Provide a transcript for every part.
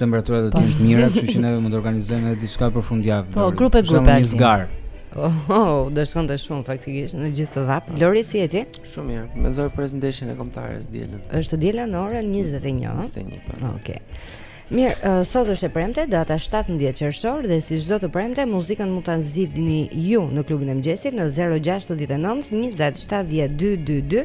Temperaturat do të jenë të mira, kështu që neve mund të organizojmë edhe diçka për fundjavë. Po, grupe grupe. Një zgarë. Oh, do shkonte shumë faktikisht në gjithë këtë vapë. Lori si je ti? Shumë mirë. Me zor pres ndeshjen e kombëtares të dielën. Është të dielën në orën 21. 21. Po. Okej. Okay. Mirë, uh, sot është e premte, data 17 qershor dhe si çdo të premte, muzikën mund ta zgjidhni ju në klubin e mëngjesit në 069 20 70 222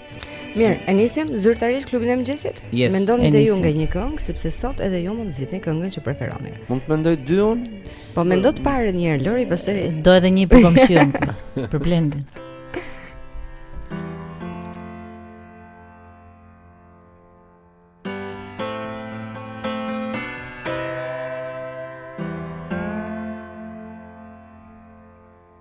Mirë, e nisim zyrtarisht klubin e mëngjesit? Yes, Mendoni dhe ju nga një këngë, sepse sot edhe ju mund të zgjidhni këngën që preferoni. Mund të mendoj dy unë? Po mendo të parë një herë Lori, pastaj po do edhe një për komshinë, për Blendin.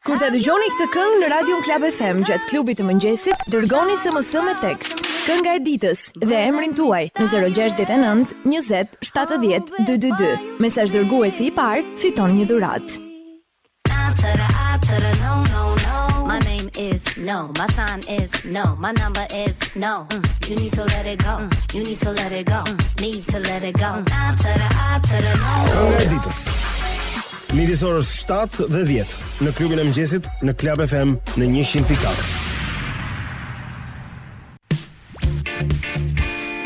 Kur ta dëgjoni këtë këngë në Radion Club FM gjatë klubit të mëngjesit, dërgoni SMS me tekst, kënga e ditës dhe emrin tuaj në 069 20 70 222. Mesazh dërguesi i parë fiton një dhuratë. My name is no, my sign is no, my number is no. Mm. You need to let it go, mm. you need to let it go, mm. need to let it go. Kënga e ditës. Midis orës 7 dhe 10 në klubin e mëngjesit në Club FM në 100.4.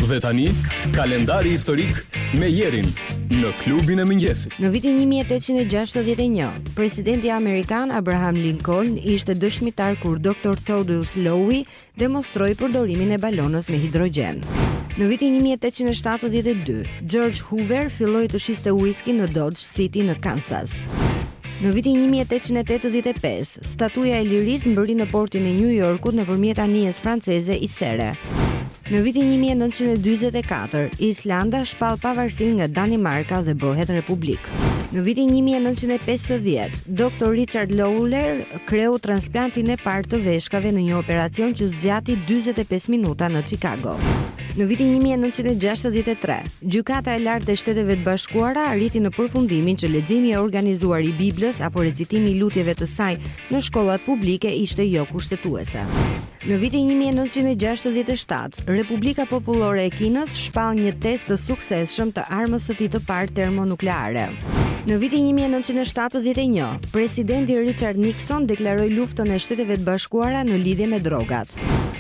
Dhe tani, kalendari historik me Jerin në klubin e mëngjesit. Në vitin 1861, presidenti amerikan Abraham Lincoln ishte dëshmitar kur Dr. Thaddeus Lowe demonstroi përdorimin e balonës me hidrogjen. Në vitin një mijë e tetëqind e shtatëdhjetë e dy, George Hoover filloi të shiste uiski në Dodge City në Kansas. Në vitin 1885, statuja e lirisë mbërriti në portin e New Yorkut nëpërmjet anijes franceze Isere. Në vitin 1924, Islanda shpall pavarësinë nga Danimarka dhe bëhet republikë. Në vitin 1950, dr. Richard Lawler kreu transplantin e parë të veshkave në një operacion që zgjati 45 minuta në Chicago. Në vitin 1963, Gjykata e Lartë e Shteteve të Bashkuara arriti në përfundimin që leximi i organizuar i Biblës apo recitimi i lutjeve të saj në shkollat publike ishte jo kushtetuese. Në vitin një mijë e nëntëqind e gjashtëdhjetë e shtatë, Republika Popullore e Kinës shpall një test të suksesshëm të armës së tij të parë termonukleare. Në vitin 1971, presidenti Richard Nixon deklaroi luftën e Shteteve të Bashkuara në lidhje me drogat.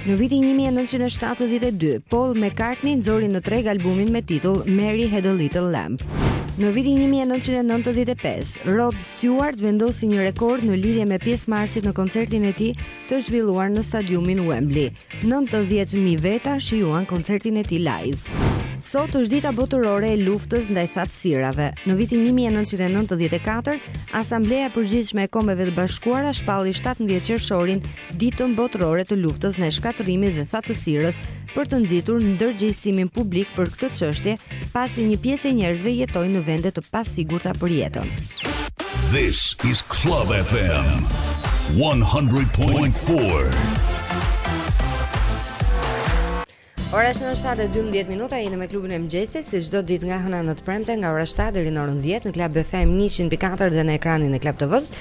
Në vitin 1972, Paul McCartney nxori në treg albumin me titull Mary Had a Little Lamb. Në vitin 1995, Rod Stewart vendosi një rekord në lidhje me pjesëmarrësit në koncertin e tij të zhvilluar në stadiumin Wembley. 90.000 veta shijuan koncertin e tij live. Sot është dita botërore e luftës ndaj thatësirave. Në vitin 1994, Asambleja e Përgjithshme e Kombeve të Bashkuara shpalli 17 qershorin Ditën Botërore të Luftës ndaj Shkatërrimit dhe Thatësirës për të nxitur ndërgjegjësimin publik për këtë çështje, pasi një pjesë e njerëzve jetojnë në vende të pasigurta për jetën. This is Club FM 100.4. Ora është në 7:12 minuta, jeni me klubin e mëngjesit, si çdo ditë nga e hëna në të premte nga ora 7 deri në orën 10 në Club FM 100.4 dhe në ekranin e Club TV-së.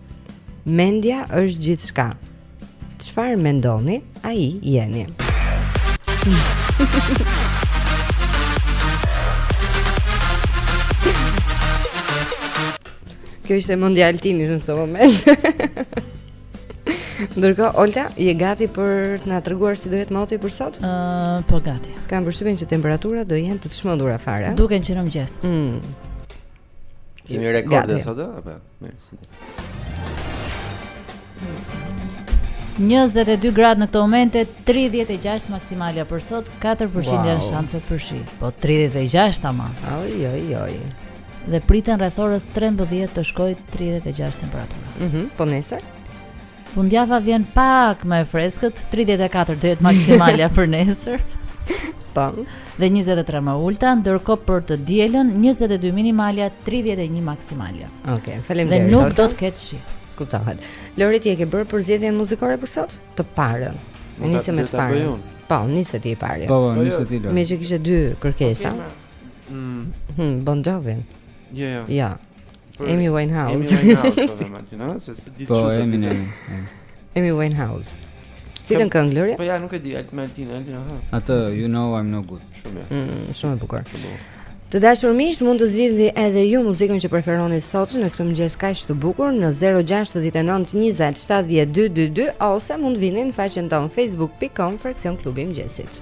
Mendja është gjithçka. Çfarë mendoni, ai jeni. Kjo ishte mendja e Altinit në këtë moment. Ndërkohë Olta, je gati për të na treguar si do jetë moti për sot? Ëh, uh, po gati. Kam përshtypjen që temperaturat do jenë të çmendura fare. Duken që në mëngjes. Mm. Kemi rekorde sot apo? Njëzet e dy gradë në këto momente, 36 maksimalja për sot, wow, 4% janë shanset për shi. Po 36 ama. Oj oj oj. Dhe priten rreth orës 13 të shkojë 36 temperatura. Mhm, mm po nesër? Fundjava vjen pak më e freskët, 34 do jetë maksimalja për nesër. Po. Dhe 23 më e ulëta, ndërkohë për të dielën 22 minimalja, 31 maksimalja. Okej, okay, faleminderit. Dhe nuk do të ketë shi. Kuptohet. Lori ti e ke bërë përzgjedhjen muzikore për sot? Të parën. Më nisem me të parën. Po, nise ti e para. Po, po, po nise ti Lori. Meqë kishe dy kërkesa. Okay, mm. hmm, Bon Jovi. Jo, jo. Ja. Amy Winehouse. Amy Winehouse, po më thënë, ha, se di çu se di. Amy Winehouse. Cilën këngë Lori? Po ja, nuk e di, Altin, Altin, Altin, ha. Atë, you know I'm no good. Shumë mirë. Mm, shumë e bukur. Shumë e bukur. Të dashur miq, mund të zgjidhni edhe ju muzikën që preferoni sot në këtë mëngjes kaq të bukur në 069 20 70 222 ose mund të vini në faqen tonë facebook.com fraksion klubi i mëngjesit.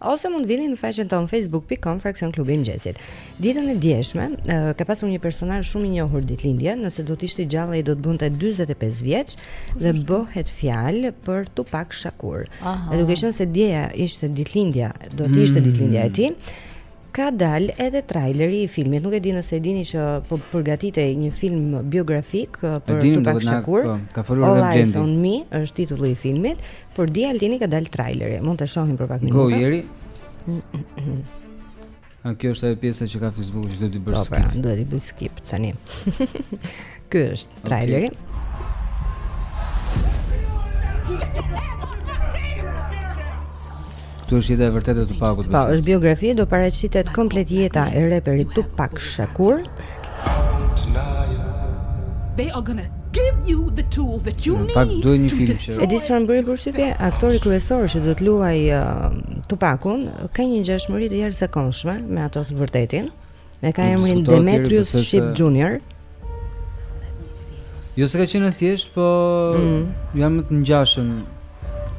Ose mund vini në faqen tonë facebook.com fraksion klubi i mëngjesit. Ditën e djeshme ka pasur një personazh shumë i njohur ditëlindje, nëse do të ishte gjallë ai do të bënte 45 vjeç dhe bëhet fjalë për Tupak Shakur. Dhe duke qenë se dje ishte ditëlindja, do të ishte mm. ditëlindja e tij. Ka dalë edhe traileri i filmit. Nuk e di nëse e dini që po përgatitej një film biografik për Tupak Shakur. Po, ka folur edhe Blendi. All Eyes on Me është titulli i filmit. Por dje Altini ka dalë traileri, mund ta shohim për pak minuta. Go Jeri. A kjo është ajo pjesa që ka Facebook, që duhet të bësh po, pra, skip. Po, duhet të bëj skip tani. Ky është traileri. Okay. Këtu është jeta e vërtetë e Tupakut. Po, është biografi, do paraqitet komplet jeta e reperit Tupak Shakur. They are gonna give you the tools that you need. Pak duhet një film që. E di ç'më bëri përshtypje, aktori kryesor që do të luajë uh, Tupakun ka një ngjashmëri të jashtëzakonshme me atë të vërtetin. E ka emrin Demetrius Shipp Junior. Jo se ka qenë thjesht, po mm. janë më të ngjashëm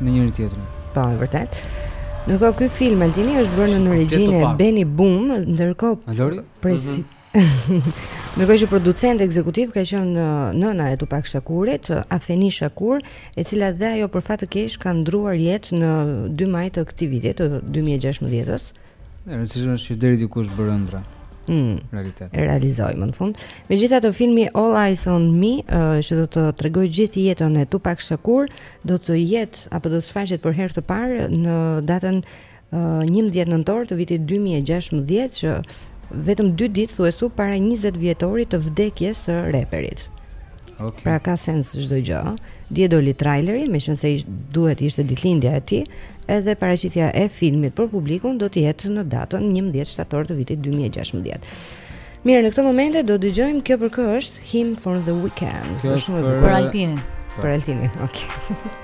me njëri tjetrin. Po, e vërtetë. Ndërkohë ky film Altini është bërë në regjinë e Benny Boom, ndërkohë presi. Mm -hmm. Ndërkohë që producent ekzekutiv ka qenë uh, nëna e Tupac Shakurit, uh, Afeni Shakur, e cila dhe ajo për fat të keq ka ndërruar jetë në 2 maj të këtij viti të 2016-s. E rëndësishme është që deri diku është bërë ëndrra. Mm. Realitet. E realizoi më në fund. Megjithatë filmi All Eyes on Me, uh, që do të tregojë gjithë jetën e Tupac Shakur, do të jetë apo do të shfaqet për herë të parë në datën uh, 11 nëntor të vitit 2016 që vetëm 2 ditë thuajse para 20 vjetorit të vdekjes së reperit. Okay. Pra ka sens çdo gjë. Dje doli traileri, meqense ish, duhet ishte ditëlindja e tij, edhe paraqitja e filmit për publikun do të jetë në datën 11 shtator të vitit 2016. Mirë, në këto momente do dëgjojmë kjo për kë është Hymn for the Weekend. Kjo është për, për Altinin. Për Altinin. Okej. Okay.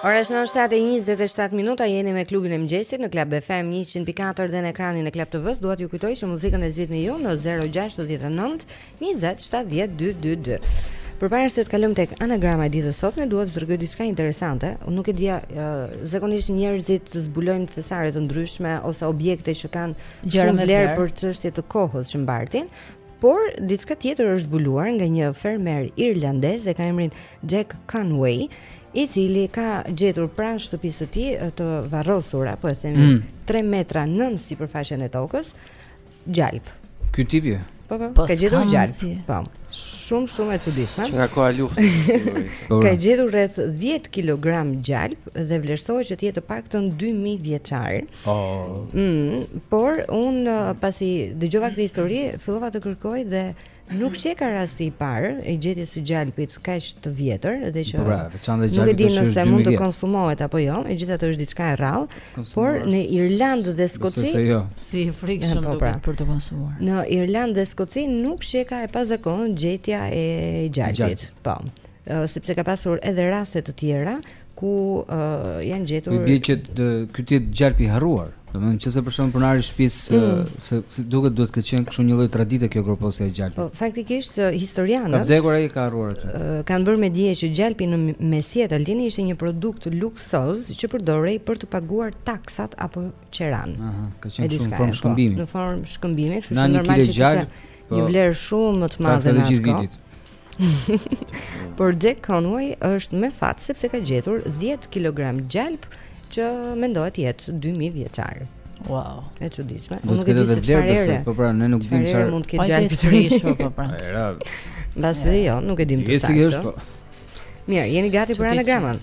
Ora është 7:27 minuta, jeni me klubin e mëngjesit në Club FM 104 dhe në ekranin e Club TV-s. Dua t'ju kujtoj që muzikën e zgjidhni ju në 069 20 70 222. Përpara se të kalojmë tek anagrama e ditës sotme dua t'ju tregoj diçka interesante. Unë nuk e dija, uh, zakonisht njerëzit zbulojnë thesare të ndryshme ose objekte që kanë shumë vlerë për çështje të kohës që mbartin, por diçka tjetër është zbuluar nga një fermer irlandez e ka emrin Jack Conway, i cili ka gjetur pranë shtëpisë së tij të varrosur apo e themi mm. 3 metra nën sipërfaqen e tokës, gjalp. Ky tipi? Po, po, ka gjetur gjalp. Po. Shumë shumë e çuditshme. Nga koha e luftës sigurisht. Po. Ka gjetur rreth 10 kg gjalp dhe vlerësohet që të jetë të paktën 2000 vjeçar. Oh. Mm, por unë pasi dëgjova këtë histori, fillova të kërkoj dhe Nuk qeka rasti i parë e gjetjes së gjalpit kaq të vjetër dhe që bra, nuk e di nëse mund të konsumohet apo jo, megjithatë është diçka e rrallë, por në Irlandë dhe Skoci, jo. si frikë shumë po, pra. për të konsumuar. Në Irlandë dhe Skoci nuk qeka e pazakontë gjetja e gjalpit, po. sepse ka pasur edhe raste të tjera ku uh, janë gjetur i bie që ky të jetë gjalp i harruar domethënë nëse për shembull pronari i shtëpisë mm. se si duket duhet të ketë qenë kështu një lloj tradite kjo groposja e gjalpit po faktikisht historianët ka vdekur ai ka harruar atë uh, kanë bërë me dije që gjalpi në mesjetë Altini ishte një produkt luksoz që përdorej për të paguar taksat apo qeranë aha ka qenë në formë po, shkëmbimi në formë shkëmbimi kështu që normal që një po, vlerë shumë më të madhe në atë Por Jack Conway është me fat sepse ka gjetur 10 kg gjalp që mendohet të jetë 2000 vjeçar. Wow. E çuditshme. Do të ketë vetë vlerë, po pra, ne nuk dimë çfarë. Mund të ketë gjalp të prishur, po pra. Era. Mbase dhe jo, nuk e dimë të saktë. Mirë, jeni gati për anagramin?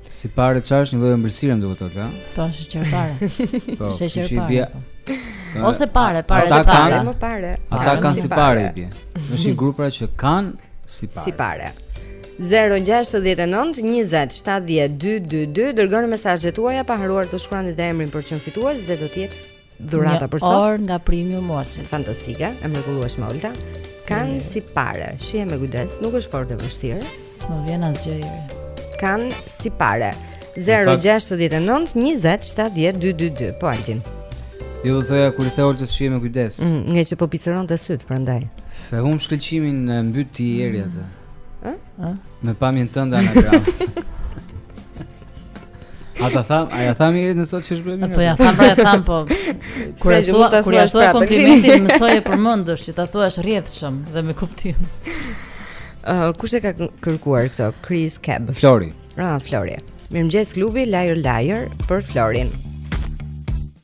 Si pare çfarë është një lloj ëmbëlsire më duket thotë, ha? Po, sheqer pare. Po, sheqer pare. Bia... Po. Ose pare, pare ata të pare, më pare. Ata kanë si pare bie. Në si grupra që kanë si pare. Si pare. 069 20 70 222 Dërgoni mesazhet tuaja pa harruar të shkruani dhe emrin për çdo një fitues dhe do të jetë dhurata për sot. Një orë nga Premium Watches. Fantastike, e mrekullueshme Olta. Kanë si pare, shihe me kujdes, nuk është fort e vështirë. S'më vjen asgjë. Kanë si pare. 069 20 70 222. Po Altin. Jo do thoja kur i the Oltës shihe me kujdes. Mm, nga që po picërronte sytë prandaj. Të humb shkëlqimin e mbyt ti Eri atë. Ë? Ë? Me pamjen tënde anagram. A ta thamë, a ja thamë Erit ne sot që është bërë mirë? Po ja thamë, pra ja thamë, po. Kur e thua, kur e thua komplimentin, mësoje përmendësh, që ta thuash rrjedhshëm dhe me kuptim. Uh, kush e ka kërkuar këtë? Kris Cab. Flori. Ah, Flori. Mirëmëngjes Klubi Liar Liar për Florin.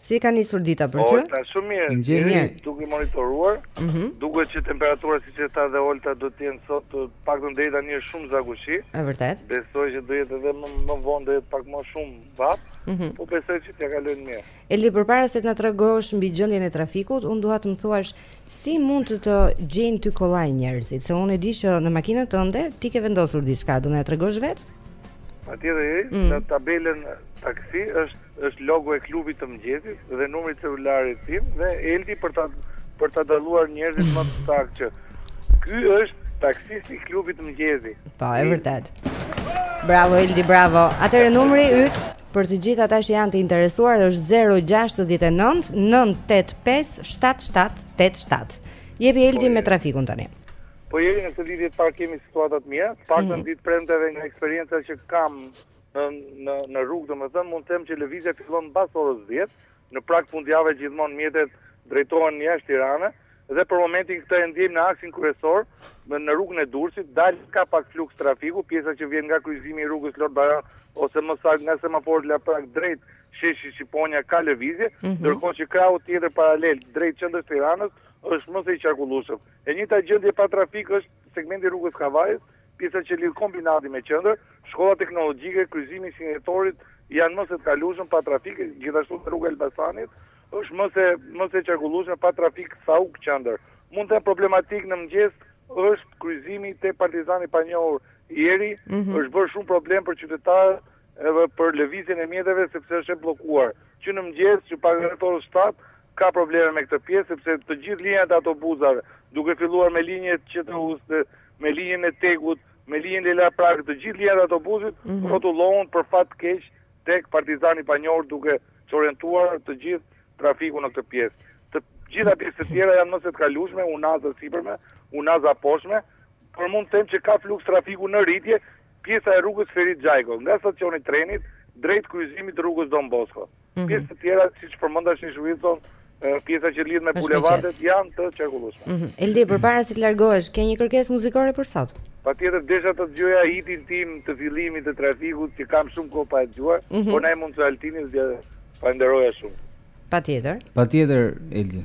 Si ka nisur dita për ty? Olta, shumë mirë. Mëngjesi. Duke monitoruar, mm -hmm. duket që temperatura siç e tha dhe Olta do të jenë sot të paktën deri tani është shumë zagushi. E vërtetë. Besoj që do jetë edhe më më vonë do jetë pak më shumë vapë, mm -hmm. po besoj që t'ia kalojnë mirë. Eldi, përpara se të na tregosh mbi gjendjen e trafikut, unë dua të më thuash si mund të të gjejnë ty kollaj njerëzit, se unë e di që në makinën tënde ti ke vendosur diçka, do na tregosh vetë? Atje dhe mm. në tabelën taksi është Është logoja e klubit të mëngjesit dhe numri i celularit tim dhe Eldi për ta për ta dalluar njerëzit më të saktë që ky është taksisti i klubit të mëngjesit. Po, e vërtetë. Bravo Eldi, bravo. Atëherë numri yt për të gjithë ata që janë të interesuar është 069 985 7787. Jepi Eldi me trafikun tani. Po jemi në këtë lidhje të parë kemi situata të mira, pak mm. në ditë premte dhe nga eksperienca që kam në në në rrugë, domethënë mund të them që lëvizja fillon mbas orës 10, në prag fundjave gjithmonë mjetet drejtohen jashtë Tirane, dhe për momentin këtë e ndjejmë në aksin kryesor, në, në rrugën e Durrësit, dalje ka pak fluks trafiku, pjesa që vjen nga kryqëzimi i rrugës Lord Byron ose më saktë nga semafori Laprakë drejt sheshi Shqiponja ka lëvizje, mm -hmm. ndërkohë që krahu tjetër paralel drejt qendrës Tiranës është më se i qarkullueshëm. E njëjta gjendje pa trafik është Segmenti i rrugës Kavajës, pjesa që lidh kombinatin me qendër, shkolla teknologjike, kryqëzimi i 21 Dhjetorit janë më se të kalueshëm pa trafik, gjithashtu dhe rruga e Elbasanit është më se më se qarkullueshme pa trafik Sauk Qendër. Mund të them problematik në mëngjes është kryqëzimi te Partizani i Panjohur Eri, mm -hmm. është bërë shumë problem për qytetarët edhe për lëvizjen e mjeteve sepse është e bllokuar. Që në mëngjes, që para orës 7, ka probleme me këtë pjesë sepse të gjithë linjat e autobusave, duke filluar me linjën e QTU-së, me linjën e Tegut, me linjën e Laprakës, të gjithë linjat e autobusit mm -hmm. rrotullohen për fat keq tek Partizani i Panjohur duke çorientuar të gjithë trafikun në këtë pjesë. Të gjitha pjesët e tjera janë mëse të kalueshme, unaza e sipërme, unaza e poshtme, por mund të them që ka fluks trafiku në rritje pjesa e rrugës Ferit Xhajko, nga stacioni i trenit drejt kryqëzimit të rrugës Don Bosco. Mhm. Pjesët e tjera, siç e përmenda, sheshi Wilson, pjesa që lidh me bulevardet janë të qarkullueshme. Mm -hmm. Eldi, përpara se të largohesh, ke një kërkesë muzikore për sot? Patjetër, desha të dëgjoja hitin tim të fillimit të trafikut, që kam shumë kohë pa e dëgjuar, mm -hmm. po na e mundëson Altini, do falënderoja shumë. Patjetër. Patjetër, Eldi.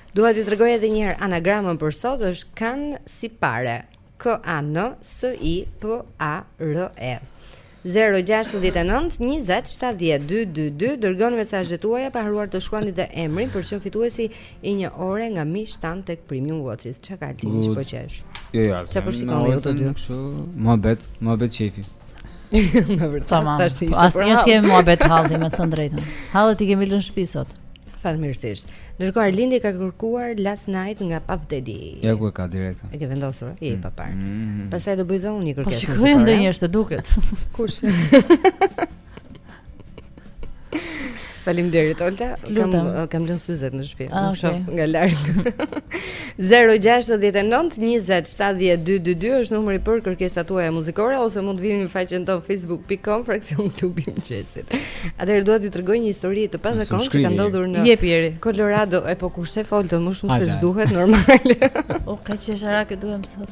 Dua t'ju tregoj edhe një herë anagramën për sot është kan si pare. K A N S I P A R E. 069 20 70 222 Dërgoni mesazhet tuaja pa harruar të shkruani dhe emrin për të qenë fituesi i një ore argëtimi shtatë te Premium Bowling Ça ka Altini që po qesh? Jo, jo, asgjë Ça po shikoni ju të dy? Muhabet, muhabet qejfi Në vërtet. Tamam. Asnjë s'kemi muhabet halli me thënë drejtën. Hallet i kemi lënë shtëpi sot. Fatmirësisht. Ndërkohë Arlindi ka kërkuar Last Night nga Puff Daddy. Ja ku e ka direkt. E ke vendosur, je mm. i paparë. Mm -hmm. Pastaj do bëj Xhoni një po kërkesë. Po shikoj ndonjëherë se duket. Kush? Faleminderit Olta. Kam kam lënë syzet në shtëpi. Ah, Nuk shoh nga larg. 0692070222 është numri për kërkesat tuaja muzikore ose mund të vini në faqen tonë facebook.com fraksion klubi i mëngjesit. Atëherë dua t'ju tregoj një histori të pazakontë që ka ndodhur në Colorado, e po kur shef Oltën më shumë se ç'duhet normal. Po kaq qesharake dukem sot.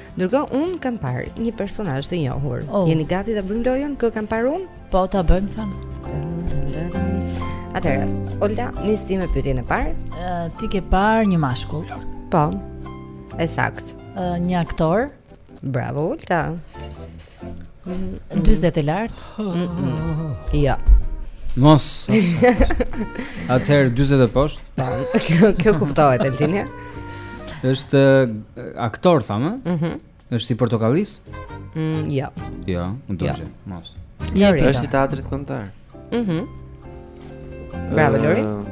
Ndërkohë unë kam parë një personazh të njohur. Oh. Jeni gati ta bëjmë lojën kë kam parë unë? Po ta bëjmë thën. Atëherë, Olta, nis ti me pyetjen e parë. Uh, ti ke parë një mashkull? Po. E saktë. Uh, një aktor? Bravo, Olta. 40 e lart. Jo. Mos. Atëherë 40 e poshtë. Po, kjo kjo kuptohet Altin. Është eh, aktor thamë? Mhm. Mm është i Portokallisë? Mm, jo. Jo, më duket. Jo. Mos. Jo, është i teatrit kombëtar. Mhm. Mm Bravo Lori. Uh,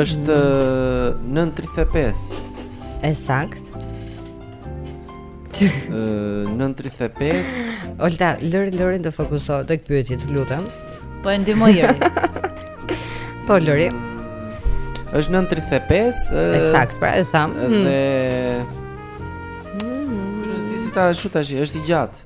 është uh, nën 35. E saktë. Ëh, nën 35. Olta, lëre Lorin të fokusohet tek pyetjet, të lutem. Po e ndihmoj Lori. po Lori. Mm, është nën 35. E saktë, pra e thamë. Dhe mm. S'di si ta shoh tashi, është i gjatë.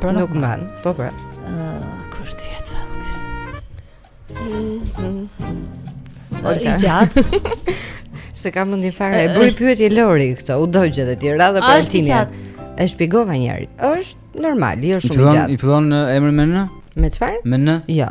Pra nuk mban. Po pra. Kush të jetë vallë? Olta. I gjatë. S'e kam mendjen fare. E bëri pyetje Lori këtë, u dogje dhe ti radha për Altinin. E shpjegova një herë. Është normal, jo shumë i gjatë. I fillon emri me N? Me çfarë? Me N? Jo.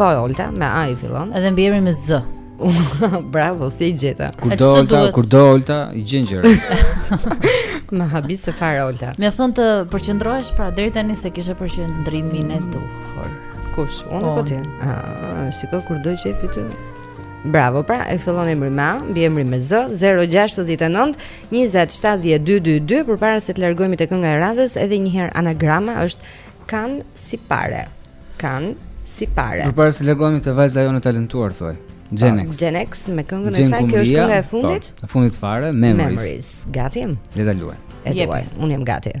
Po Olta, me A i fillon. Edhe mbiemri me Z. Bravo, se e gjete. Kur do Olta, kur do Olta, i gjen gjërat. Më habite fare Olta. Mjafton të përqendrohesh pra deri tani s'e kishe përqendrimin e duhur. Kush? Unë po ti. Ah, shikoj kur do që ti. Bravo, pra e fillon emri me A, mbiemri me Z, 069 20 70 222 përpara se të largohemi te kënga e radhës, edhe një herë anagrama është Kan si pare. Kan si pare. Përpara se largohemi te vajza jonë e talentuar thuaj. Genex. Po, Genex me këngën e saj kjo është kënga e po, fundit? Po, e fundit fare, Memories. Memories. Gati jam. Le ta luaj. E luaj. Unë jam gati.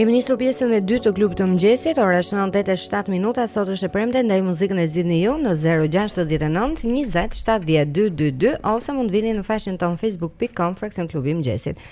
Kemi nisur pjesën e dytë të klubit të mëngjesit. Ora është 9:07 minuta. Sot është e premte, ndaj muzikën e zgjidhni ju në 069 20 70 222 ose mund të vini në faqen tonë facebook.com fraksion klubi i mëngjesit.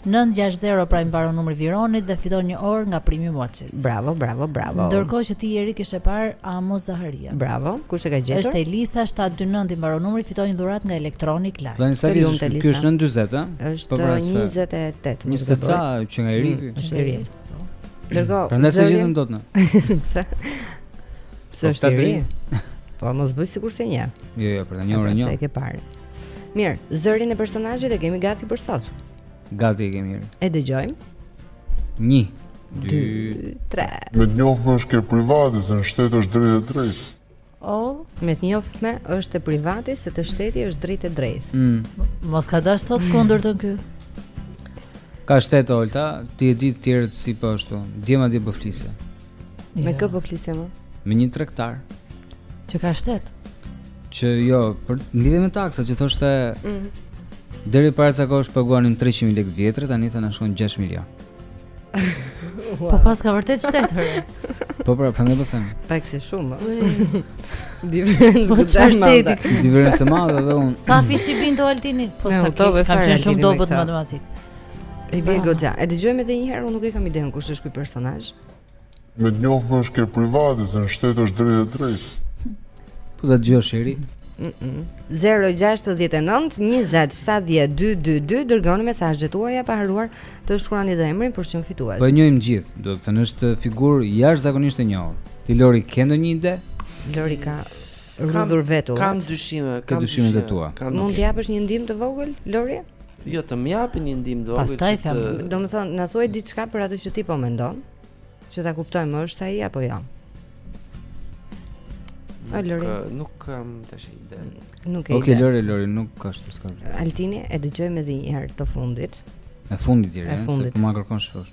Nëntë gjashtë zero pra i mbaron numri Vironit dhe fiton një orë nga primi Watches. Bravo, bravo, bravo. Ndërkohë që ti Erik kishe parë Amos Zaharia. Bravo. Kush e ka gjetur? Është Elisa 729 i mbaron numri fiton një dhuratë nga Electronic Light. Tani sa vjeç është? Ky është nën 40, a? Është 28. 20 ca që nga Erik. Mm, është Erik. Dërgo. Prandaj se gjetëm dot ne. Pse? Pse po, është Erik? Po mos bëj sikur s'e njeh. Jo, jo, për ta një orë një. Sa e ke parë? Mirë, zërin e personazhit e kemi gati për sot. Gati e kemi mirë. E dëgjojmë. 1 2 3. Me të njohur është ke private, se në shtet është drejt e drejt. O, me të njohur është e private, se të shteti është drejt e drejt. Mm. Mos ka dashtë Zoti kundër të ky. Ka shtet Olta, ti e di të tjerët si po ashtu. Dje madje po flise. Jo. Me kë po flisje më? Me një tregtar Që ka shtet Që jo, për lidhe me taksa që thoshte mm -hmm. Deri para ca kohësh paguanim 300.000 lekë vjetër, tani të na shkon 6 milion Po paska vërtet shtet Po pra, prandaj po them Pak si shumë Diferencë po, këtë dhe manda Diferencë madhe dhe unë Sa fish i bie, Altini Po sa kish, kam qenë shumë dobët matematikë I bie goxha. E dëgjojmë edhe një herë, unë nuk e kam idenë kush është ky personazh. Me të njohë më është kërë privati, se në shtetë është drejt e drejt. Po ta dëgjosh Eri? 069 20 70 222 dërgoni mesazhet tuaja pa harruar të shkruani dhe emrin për çdo fitues. Po e njohim gjithë, do të thënë është figurë jashtëzakonisht e njohur. Ti Lori ke ndonjë ide? Lori ka rrudhur vetull. Kam dyshime, kam dyshime dhe dua. Mund të japësh një ndihmë të vogël, Lori? Jo, të më japë një ndihmë të vogël. Pastaj them, të... domethënë, na thuaj diçka për atë që ti po mendon, që ta kuptojmë është ai apo jo. Ai Lori. Nuk kam tash ide. Nuk e di. Okej, Lori, Lori, nuk ka, s'paska. Altini e dëgjojmë edhe një herë të fundit. E fundit i rënë, se po ma kërkon shpesh.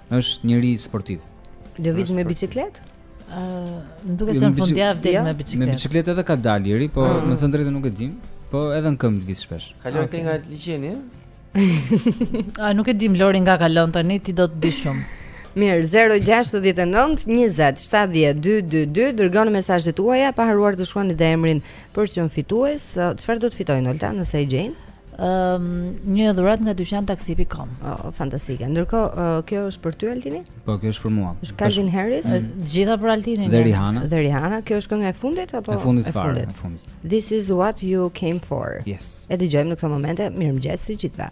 Është njeri sportiv. Lëviz me biçikletë? Ë, më duket se në fundjavë del me biçikletë. Me biçikletë edhe ka dalë deri, po mm. më thënë drejtë nuk e dim, po edhe në këmbë lëviz shpesh. Kalon okay. nga liçeni, ë? A nuk e dim Lori nga kalon tani, ti do të di shumë. Mirë, 069 20 70 222 dërgoni mesazhet tuaja pa harruar të shkruani dhe emrin për çdo fitues. Çfarë do të fitojnë Olta nëse e gjejnë? Ëm një dhuratë nga dyqan taksi pikë com. Oh, fantastike. Ndërkohë, kjo është për ty Altini? Po, kjo është për mua. Është Calvin Harris. Të gjitha për Altinin. Dhe Rihanna. Dhe Rihanna, kjo është kënga e fundit apo e fundit? E fundit. E fundit. This is what you came for. Yes. E dëgjojmë në këto momente. Mirëmëngjes të gjithëve.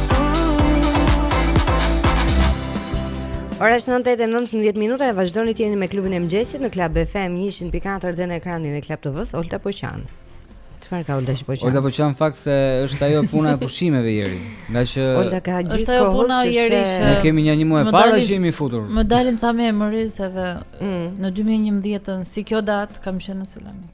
Ora është 9:19 minuta vazhdoni të jeni me klubin e mëngjesit në Club FM 104 dhe në ekranin e Club TV-s Olta Poçan. Çfarë ka Olta Poçan? Olta Poçan fakt se është ajo puna e pushimeve Jeri. Nga që Olta ka gjithë kohën puna Jeri që ne kemi një një muaj para që jemi futur. Më dalin ca memories edhe mm. në 2011-ën si kjo datë kam qenë në Selanik.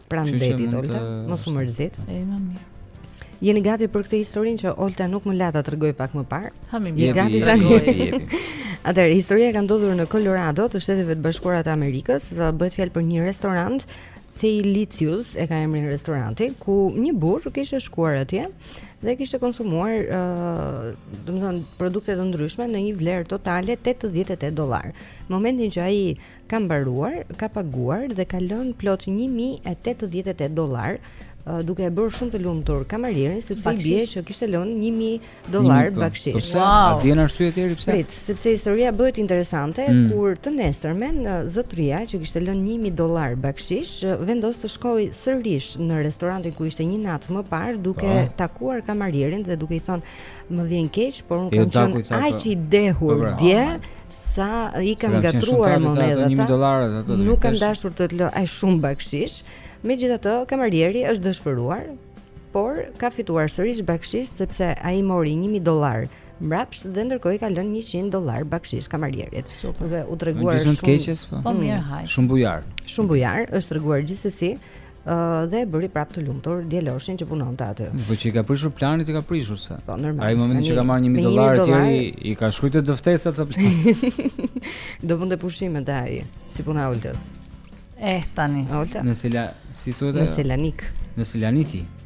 pranë detit Olta, mos u mërzit. E më mirë. Jeni gati për këtë historinë që Olta nuk më la ta tregoj pak më parë? Jeni gati tani? Atëherë, historia ka ndodhur në Colorado, të Shteteve të Bashkuara të Amerikës, bëhet fjalë për një restorant Ceilicius e ka emrin restoranti ku një burrë kishte shkuar atje dhe kishte konsumuar ë uh, domethënë produkte të ndryshme në një vlerë totale 88 dollar. Në momentin që ai Ka mbaruar, ka paguar dhe ka lënë plot një mijë e tetëdhjetë e tetë dollarë, duke e bërë shumë të lumtur kamarierin sepse i bie që kishte lënë 1000 dollar bakshish. Po sa? A di ndonjë arsye tjetër pse? Prit, sepse historia bëhet interesante mm. kur të nesërmen zotria që kishte lënë 1000 dollar bakshish vendos të shkojë sërish në restorantin ku ishte një natë më parë duke pa. Po. takuar kamarierin dhe duke i thonë Më vjen keq, por unë jo, kam qenë aq i dehur po, dje sa i kam ngatërruar monedhat. Ato 1000 dollarë ato. Nuk kam dashur të lë aq shumë bakshish. Megjithatë, kamarieri është dëshpëruar, por ka fituar sërish bakshish sepse ai mori 1000 dollarë mbrapsht dhe ndërkohë i ka lënë 100 dollar bakshish kamarierit. Super. Dhe u treguar shumë. Shumë keqes, po. Po mirë, haj. Shumë bujar. Shumë bujar, është treguar gjithsesi Uh, dhe e bëri prap të lumtur djaloshin që punonte aty. Po që i ka prishur planet i ka prishur se. Po normal. Ai momentin që ka marrë 1000 dollarë dollar, tjetri i ka shkruajtur të ftesa ca plan. Do mund të pushime të ai si puna Oltës. Eh tani. Olta. Në Sela, si thotë? Në Selanik. Në Selaniti.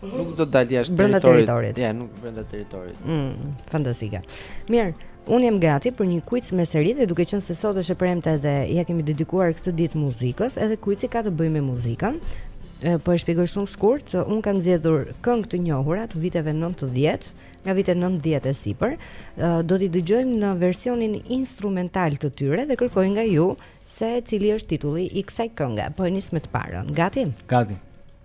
Mhm. Nuk do të dal jashtë, brenda territorit. Ja, nuk brenda territorit. Mm, fantastike. Mirë, unë jam gati për një quiz me sërish dhe duke qenë se sot është e premte dhe ia kemi dedikuar këtë ditë muzikës, edhe quizi ka të bëjë me muzikën. Po e shpjegoj shumë shkurt, un kam zgjedhur këngë të njohura të viteve 90, nga vitet 90 e sipër. Do t'i dëgjojmë në versionin instrumental të tyre dhe kërkoj nga ju se cili është titulli i kësaj kënge. Po e nis me të parën. Gati? Gati.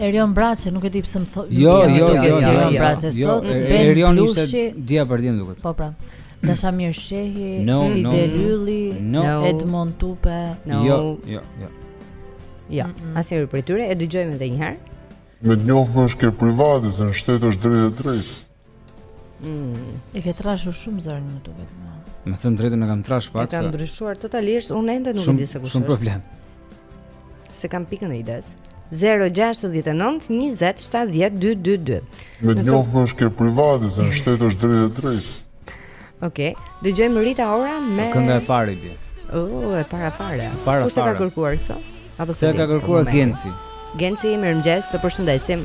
Erion Braçe, nuk e di pse më thotë. Jo, jo, jo, jo, jo, Erion Braçe jo, sot, jo, Ben Erion ishte dje pardje më duket. Po pra. Dashamir Shehi, no, Fidel Ylli, no. Edmond Tupja. No. Jo, jo, jo. Jo, asnjëri prej tyre e dëgjojmë edhe një herë. Me të njohur është ke privati, se në shtet është drejt e drejt. Mm. E ke trashur shumë zërin më duket më. Me thën drejtën e kam trash pak. E kam ndryshuar totalisht, unë ende nuk e di se kush është. Shumë problem. S'e kam pikën e idesë. 069 20 70 222 Me të njohur është ke privati, se në shtet është drejt e drejt Okej. Okay. Dëgjojmë Rita Ora me Kënga e parë di. Oh, e para fare. Para Kush e ka kërkuar këtë? Apo s'e ka kërkuar Genci? Genci, mirëmëngjes, të përshëndesim.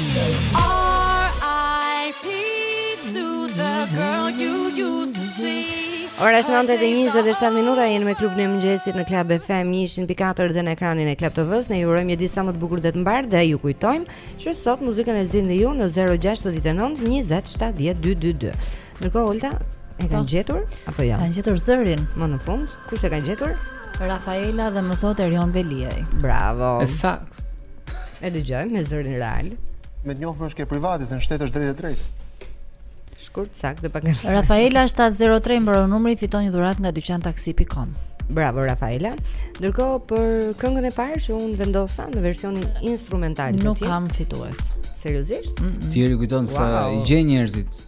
Ora është 9:27 minuta, jeni me klubin e mëngjesit në Club FM 104 dhe në ekranin e Club TV-s. Ne ju urojmë një ditë sa më të bukur dhe të mbarë dhe ju kujtojmë që sot muzikën e zgjidhni ju në 069 20 70 222. Ndërkohë Olta e kanë po. gjetur apo jo? Kanë gjetur zërin. Më në fund, kush e ka gjetur? Rafaela dhe më thotë Erion Veliaj. Bravo. E saktë. E dëgjojmë me zërin real. Me të njohur është ke privati, se në shtet është drejt e drejt. Shkurt sakt dhe pak. Rafaela 703 mbaron numri fiton një dhuratë nga dyqantaksi.com. Bravo Rafaela. Ndërkohë për këngën e parë që unë vendosa në versionin instrumental. Nuk kam fitues. Seriozisht? Mm -mm. Ti e kupton wow. sa i gjen njerëzit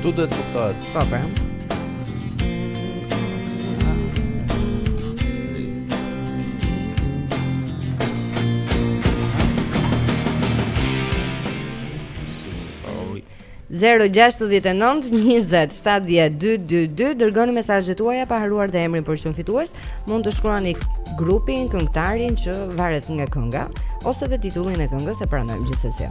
Këtu duhet të kuptohet. Po, pra. Zero gjashtëdhjetë e nëntë njëzet shtatëdhjetë dy dy dy Dërgoni mesazhet tuaja pa harruar dhe emrin për t'u shpallur fitues Mund të shkruani grupin, këngëtarin që varet nga kënga Ose dhe titullin e këngës e pranojmë gjithsesi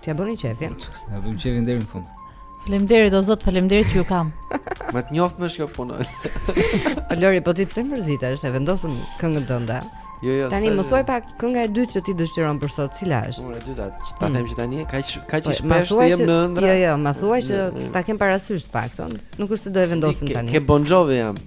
T'ja bëni qefin. T'ja bëni qefin deri në fund. Faleminderit o Zot, faleminderit që ju kam. Me të njoftë më shkon punë. Lori, po ti pse mërzitesh? E vendosëm këngën tënde. Jo, jo. Tani më thuaj pak kënga e dytë që ti dëshiron për sot, cila është? Unë e dyta, ta them që tani kaq kaq shpesh të jem në ëndra. Jo, jo, ma thuaj që ta kem parasysh pak to. Nuk është se do e vendosim tani. Ke Bon Jovi jam.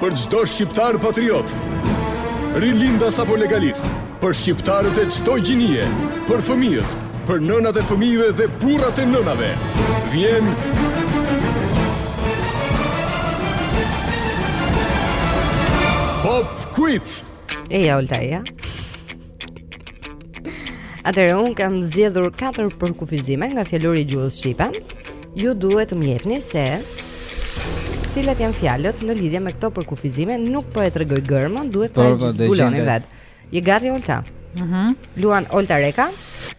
Për çdo shqiptar patriot, rilindas apo legalist, për shqiptarët e çdo gjinie, për fëmijët, për nënat e fëmijëve dhe burrat e nënave, vjen Pop Quiz. Eja, Olta, eja. Atëherë unë kam zgjedhur katër përkufizime nga fjalori i gjuhës shqipe. Ju duhet të më gjeni se cilat janë fjalët në lidhje me këto përkufizime, nuk po e tregoj gërmën, duhet ta po, po, zbuloni vet. Je gati Olta? Mhm. Luan Olta Reka.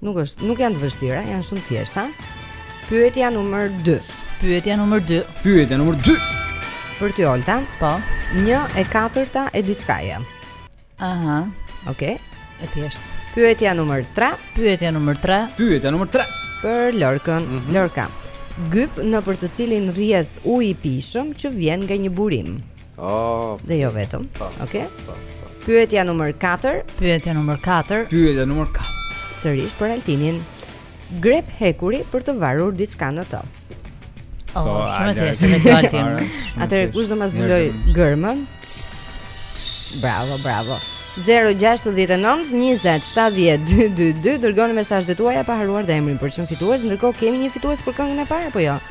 Nuk është, nuk janë të vështira, janë shumë thjeshta. Pyetja numër 2. Pyetja numër 2. Pyetja numër 2. Për ty Olta? Po. 1/4 e diçkaje. Aha. Okej. Okay. E thjeshtë. Pyetja numër 3. Pyetja numër 3. Pyetja numër 3. Për Lorkën, mm -hmm. Lorka. Gyp nëpër të cilin rrjedh ujë i pijshëm që vjen nga një burim. Oh, dhe jo vetëm. Okej. Okay? Pyetja numër 4. Pyetja numër 4. Pyetja numër 4. Sërish për Altinin. Grep hekuri për të varur diçka në të. Oh, po, shumë të thjeshtë Altin. Atëherë kush do ta zbulojë gërmën? Bravo, bravo. 069 20 70 222 dërgoni mesazhet tuaja pa harruar dhe emrin për çdo fitues ndërkohë kemi një fitues për këngën e parë apo jo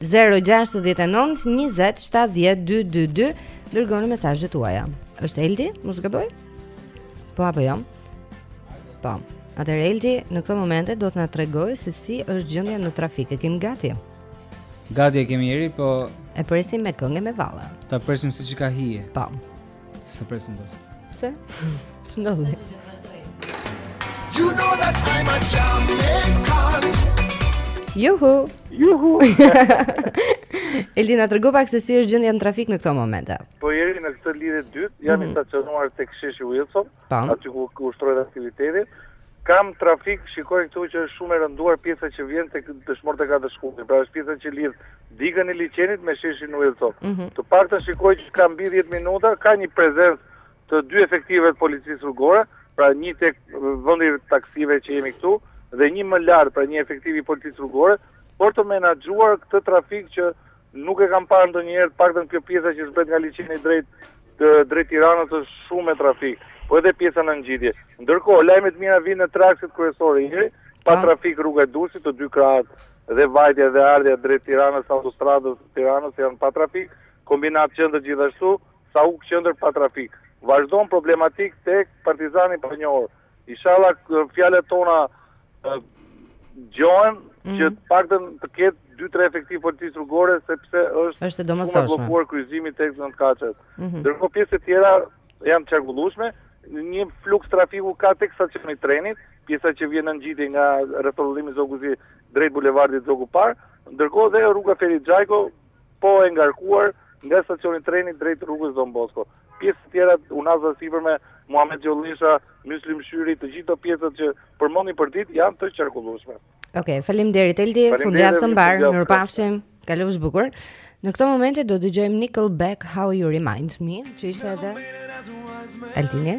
Zero gjashtë dhjetë e nëntë njëzet shtatë dhjetë dy dy dy dërgoni mesazhet tuaja. Është Eldi, mos gaboj? Po apo jo? Po. Atëherë Eldi në këto momente do të na tregojë se si është gjendja në trafik. E kemi gati. Gati e kemi Eri, po e presim me këngë me valle. Ta presim siç ka hije. Po. S'e presim dot. Pse? Ç'ndodhi? You know that I'm a Jamaican. Juhu. Juhu. Elina, trego pak se si është gjendja në trafik në këto momente. Po Eri në këtë lidhje të dytë, jam mm -hmm i stacionuar tek sheshi Wilson. aty ku ushtrohet aktiviteti. Kam trafik, shikoj këtu që është shumë e rënduar pjesa që vjen tek Dëshmorët e Katër Shkurtit. Pra është pjesa që lidh digën e liqenit me sheshin Wilson. Mm -hmm. Të paktën shikoj që ka mbi 10 minuta, ka një prezencë të dy efektivëve të policisë rrugore, pra një tek vendi i taksive që jemi këtu dhe një më lart, pra një efektiv i policisë rrugore, për të menaxhuar këtë trafik që Nuk e kam parë ndonjëherë, të paktën kjo pjesa që zbret nga liqeni drejt drejt Tiranës është shumë me trafik, po edhe pjesa në ngjitje. Ndërkohë, lajme të mira vijnë në tre akset kryesore iri, pa trafik rruga e Durrësit, të dy krahët dhe vajtja dhe ardhja drejt Tiranës, autostradës Tiranës janë pa trafik, kombinat qendër gjithashtu, Sauk qendër pa trafik. Vazhdon problematik tek Partizani i Panjohur. Ishalla fjalët tona gjohen mm. që të paktën të ketë 2-3 efektivë policie rrugore sepse është është e domosdoshme. Është bllokuar kryqëzimi tek Zon Kaçet. Mm -hmm. Ndërkohë pjesë të tjera janë të qarkullueshme, një fluks trafiku ka tek stacioni i trenit, pjesa që vjen në ngjitje nga rrethrrotullimi Zogu i Zi drejt bulevardit Zogu i Parë, ndërkohë dhe rruga Ferit Xhajko po e ngarkuar nga stacioni i trenit drejt rrugës Don Bosko. Pjesë të tjera unaza e sipërme Muhamet Gjollesha, Myslim Shyri, të gjitha pjesët që përmendni për ditë janë të qarkullueshme. Okej, okay, faleminderit Eldi, fundjavë të mbarë, mirupafshim. Kalofsh bukur. Në këto momente do dëgjojmë Nickelback How You Remind Me, që ishte edhe Altini.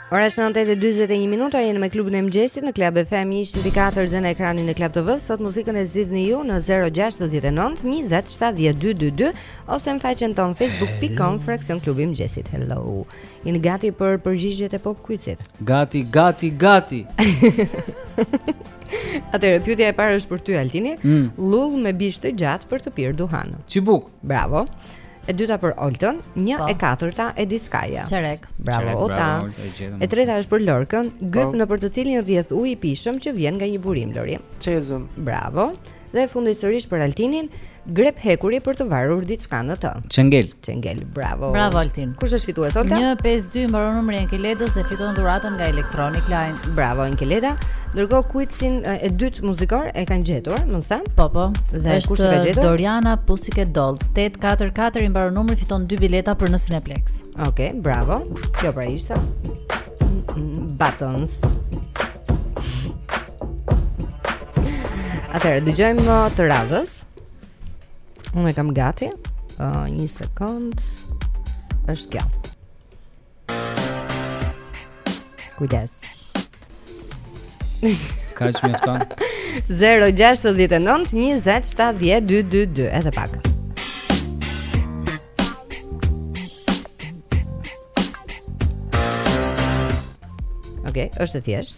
Ora është 9:41 minuta, jeni me klubin e mëngjesit në Club FM 104 dhe në ekranin e Club TV. Sot muzikën e zgjidhni ju në 069 20 7222 ose në faqen tonë facebook.com fraksion klubi i mëngjesit. Hello. Jeni gati për përgjigjet e pop quizit? Gati, gati, gati. Atëherë pyetja e parë është për ty Altini. Mm. Llullë me bisht të gjatë për të pirë duhan. Çibuk. Bravo. E dyta për Oltën, 1 po. e katërta e diçkaje. Çerek. Bravo Çerek, Olta. Bravo, e treta është për Lorin, gyp po. nëpër të cilin rrjedh ujë i pijshëm që vjen nga një burim Lori. Çezmë. Bravo. Dhe e fundit sërish për Altinin, grep hekuri për të varur diçka në të. Çengel. Çengel. Bravo. Bravo Altin. Kush është fitues Olta? 152 mbaron numri i Enkeledës dhe fiton dhuratën nga Electronic Line. Bravo Enkeleda. Ndërkohë kuicin e dytë muzikor e kanë gjetur, më the? Po, po. Dhe është kush e ka gjetur? Doriana Pussycat Dolls. 844 i mbaron numri, fiton dy bileta për në Cineplex. Okej, okay, bravo. Kjo pra ishte. Buttons. Atëherë dëgjojmë uh, të radhës. Unë e kam gati. Uh, një sekond. Është kjo. Kujdes. Kaq mjafton? 0-69-20-7-2-22 Edhe pak Ok, është e thjeshtë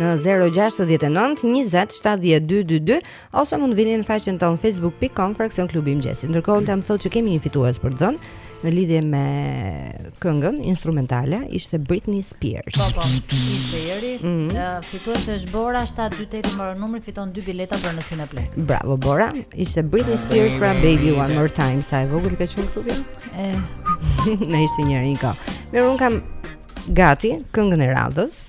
në 069 20 7222 ose mund vini në faqen tonë facebook.com fraksion klubi i mëngjesit. Ndërkohë ulta më thotë që kemi një fitues për të dhënë në lidhje me këngën instrumentale, ishte Britney Spears. Po po, ishte ieri. Mm -hmm. uh, fituesi është Bora 728 me numrin fiton dy bileta për në Cineplex. Bravo Bora, ishte Britney Spears pra Baby One More Time, sa e vogël ka qenë këtu. Eh, ne ishte njëri i ka. Mirë, un kam gati këngën e radhës.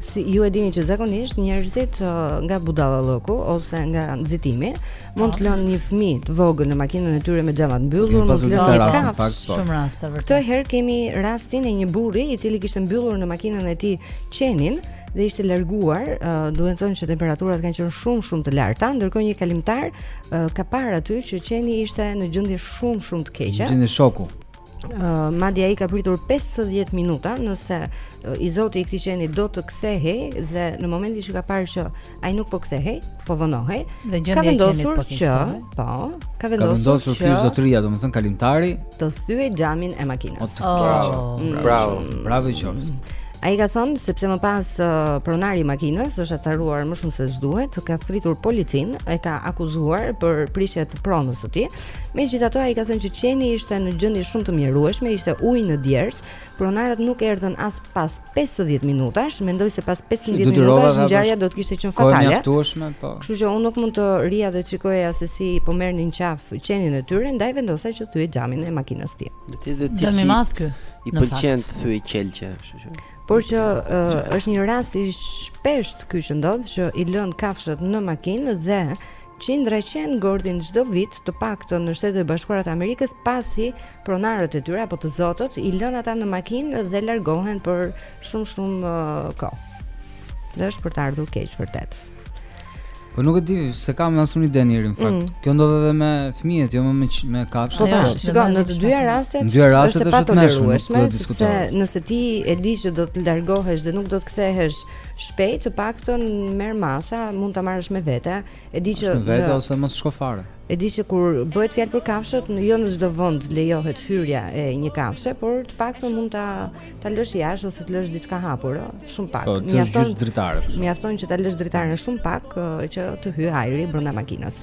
si ju e dini që zakonisht njerëzit uh, nga budallallëku ose nga nxitimi mund të lënë një fëmijë të vogël në makinën e tyre me xhamat mbyllur, mund të lënë një kafshë. Po. Shumë raste vërtet. Këtë herë kemi rastin e një burri i cili kishte mbyllur në makinën e tij qenin dhe ishte larguar, uh, duhet thënë që temperaturat kanë qenë shumë shumë të larta, ndërkohë një kalimtar uh, ka parë aty që qeni ishte në gjendje shumë shumë të keqe. Gjendje shoku. Uh, madje ai ka pritur 50 minuta nëse uh, i zoti i këtij qeni do të kthehej dhe në momentin që ka parë që ai nuk po kthehej, po vonohej, ka vendosur po që, po, ka vendosur që ky zotëria, domethënë kalimtari, të thyejë xhamin e makinës. Oh, bravo, mm. bravo, bravo i qoftë. Mm. Ai ka thënë sepse më pas uh, pronari i makinës është acaruar më shumë se ç'duhet, ka thirrur policin, e ka akuzuar për prishje të pronës së tij. Megjithatë ai ka thënë që qeni ishte në gjendje shumë të mjerueshme, ishte ujë në djersë. Pronarët nuk erdhën as pas 50 minutash, mendoj se pas 15 minutash ngjarja do të kishte qenë fatale. Po. Kështu që unë nuk mund të rrija dhe të shikoja se si po merrnin në qafë qenin e tyre, ndaj vendosa që të thyej xhamin e makinës së tij. Do të thotë ti. Dëm i madh ky. I pëlqen të thyej qelqe, kështu që. Por që uh, është një rast i shpeshtë ky që ndodh që i lën kafshët në makinë dhe Qindra qen ngordhin çdo vit, të paktën në Shtetet e Bashkuara të Amerikës, pasi pronarët e tyre apo të zotët i lënë ata në makinë dhe largohen për shumë shumë uh, kohë. Dhe është për të ardhur keq vërtet. Po nuk e di s'e kam as unë idenë në në fakt. Mm. Kjo ndodh edhe me fëmijët, jo më me me kafshë. Po, po shikoj në të dyja rastet. Në dyja rastet është e patolerueshme, sepse nëse ti e di që do të largohesh dhe nuk do të kthehesh Shpejt, të paktën merr masa, mund ta marrësh me vete. E di që me vete ose mos shko fare. E di që kur bëhet fjalë për kafshët, jo në çdo vend lejohet hyrja e një kafshe, por të paktën mund ta ta lësh jashtë ose të lësh diçka hapur, shumë pak. Po, mjafton dritare. Mjafton që ta lësh dritaren shumë pak që të hyjë ajri brenda makinës.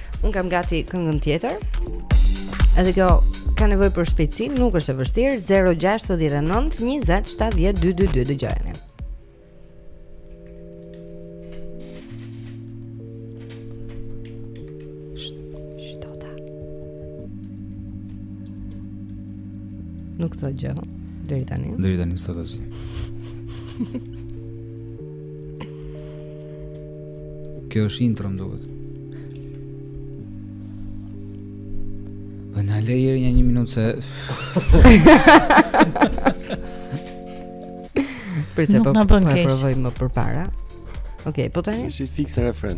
Un kam gati këngën tjetër. Edhe kjo ka nevojë për shpejtësi, nuk është e vështirë. 069 20 70 222 dëgjojeni. Nuk thotë gjë. Deri tani. Deri tani s'thotë asgjë. Kjo është intro më duket. Po na le Jeri nja një minutë se Prit po na bën po keq. Provoje më përpara. Okej, po tani. Si fikse refren.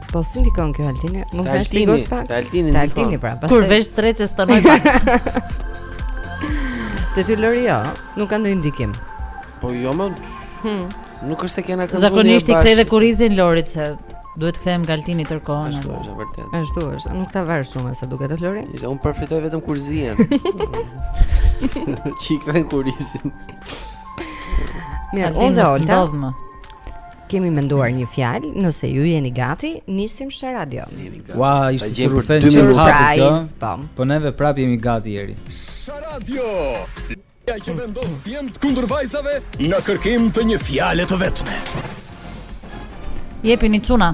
Po si ndikon kjo Altini? Mund të shpjegosh pak? Te Altini, te Altini pra. Pastaj... Kur vesh streçës të noj pak. Te ty Lori jo, nuk ka ndonjë ndikim. Po jo më. Hm. Nuk është se kena kënduar. Zakonisht i kthej dhe kurrizin Lorit se duhet të kthehem nga Altini tërë kohën. Ashtu është vërtet. Ashtu është. Nuk ta varë shumë sa duket atë Lori. Jo, un përfitoj vetëm kurrizin. Që i kthen kurrizin. Mirë, unë dhe Olta. Kemi menduar një fjalë, nëse ju jeni gati, nisim She Radio. Ua, ishte si rrufeja që hapi kjo. Po. po neve prap jemi gati Jeri. She Radio! Loja që vendos djemtë kundër vajzave në kërkim të një fjale të vetme. Jepini çuna.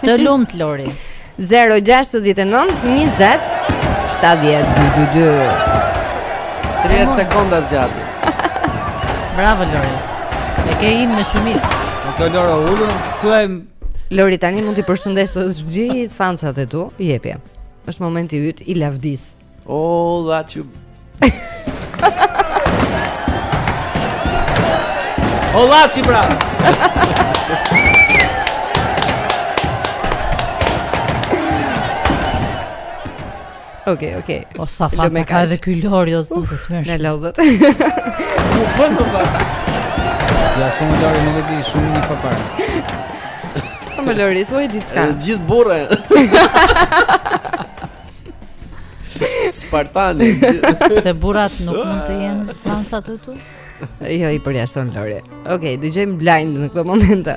Të lumtë Lori. 069 20 70 222. 30 sekonda zgjati. Bravo Lori. E ke in me shumicë. Oke Lori ulur, thuaj Lori tani mund t'i përshëndesësh gjithë fansat e tu, jepi. Është momenti yt i lavdisë. All that you All that you bra Ok, ok. O sa fansa ka dhe kjo Lori o zot të thësh. Na lodhët. Ku bën më pas? Ja shumë Lori më lëbi shumë një papar. Kamë Lori, thuaj diçka. Gjithë burra. Spartani. Se burrat nuk mund të jenë fansat e tu? Jo, i përjashton Lori. Okej, dëgjojmë blind në këto momente.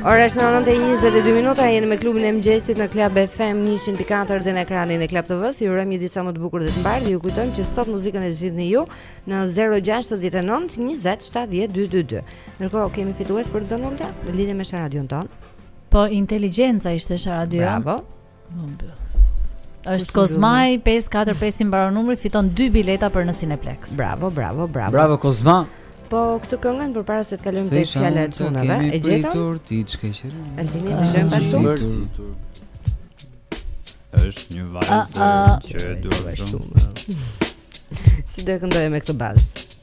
Ora është 9:22 minuta, jeni me klubin e mëngjesit në Club FM 104 dhe në ekranin e Club TV-s. Ju urojmë një ditë sa më të bukur dhe të mbarë. Ju kujtojmë që sot muzikën e zgjidhni ju në 069 20 70 222. Ndërkohë kemi fitues për Donald në lidhje me Sharadion tonë. Po inteligjenca ishte Sharadion. Bravo. Është Kozmai 545 i mbaron numri, fiton 2 bileta për në Cineplex. Bravo, bravo, bravo. Bravo Kozma. Po këtë këngën përpara se të kalojmë te fjala e çunave, e gjeta. Pritur ti çkeshir. Altini ah, dëgjojmë pas tu. Është një vajzë ah, ah. që e duam shumë. Si do e këndojë me këtë bazë?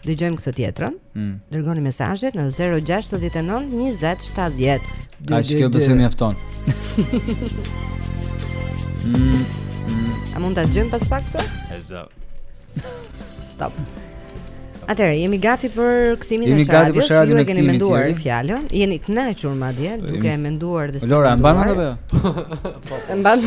Dëgjojmë këtë tjetrën. Mm. Dërgoni mesazhet në 069 20 70 222. Ai që besoj mjafton. Mm, mm. A mund ta gjejmë pas pak këtë? Ezo. Stop. Atëherë, jemi gati për kthimin e Sharadios. Ju e keni menduar fjalën, jeni kënaqur madje duke e menduar dhe Lora, mban apo jo? Po. Mban.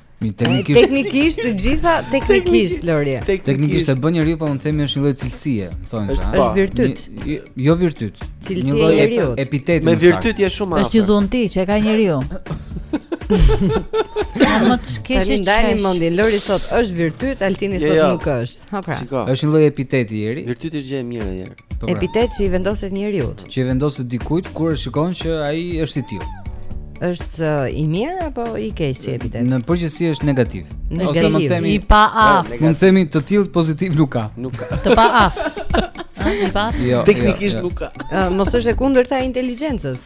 Mi teknikisht teknikisht të gjitha teknikisht Lori. Teknikisht e bën njeriu, po mund të themi është një lloj cilësie, thonë ata. Është virtyt. Jo virtyt. Një lloj epiteti. Me virtyt je shumë afër. Është një dhunti që e ka njeriu. Më të shkesh që ndajni mendin, Lori sot është virtyt, Altini sot jo, jo. nuk është. Ha pra. Është një lloj epiteti Jeri. Virtyt është gjë e mirë Jeri. Po pra. Epitet që i vendoset njeriut. Që i vendoset dikujt kur e shikon që ai është i tillë. Është uh, i mirë apo i keq si epitet? Në përgjithësi është negativ. Në Ose mund të themi i paaftë. Mund të themi të tillë pozitiv nuk ka. Nuk ka. Të paaftë. Jo, jo, Teknikisht jo, jo. nuk ka. Uh, mos është e kundërta e inteligjencës.